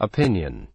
Opinion.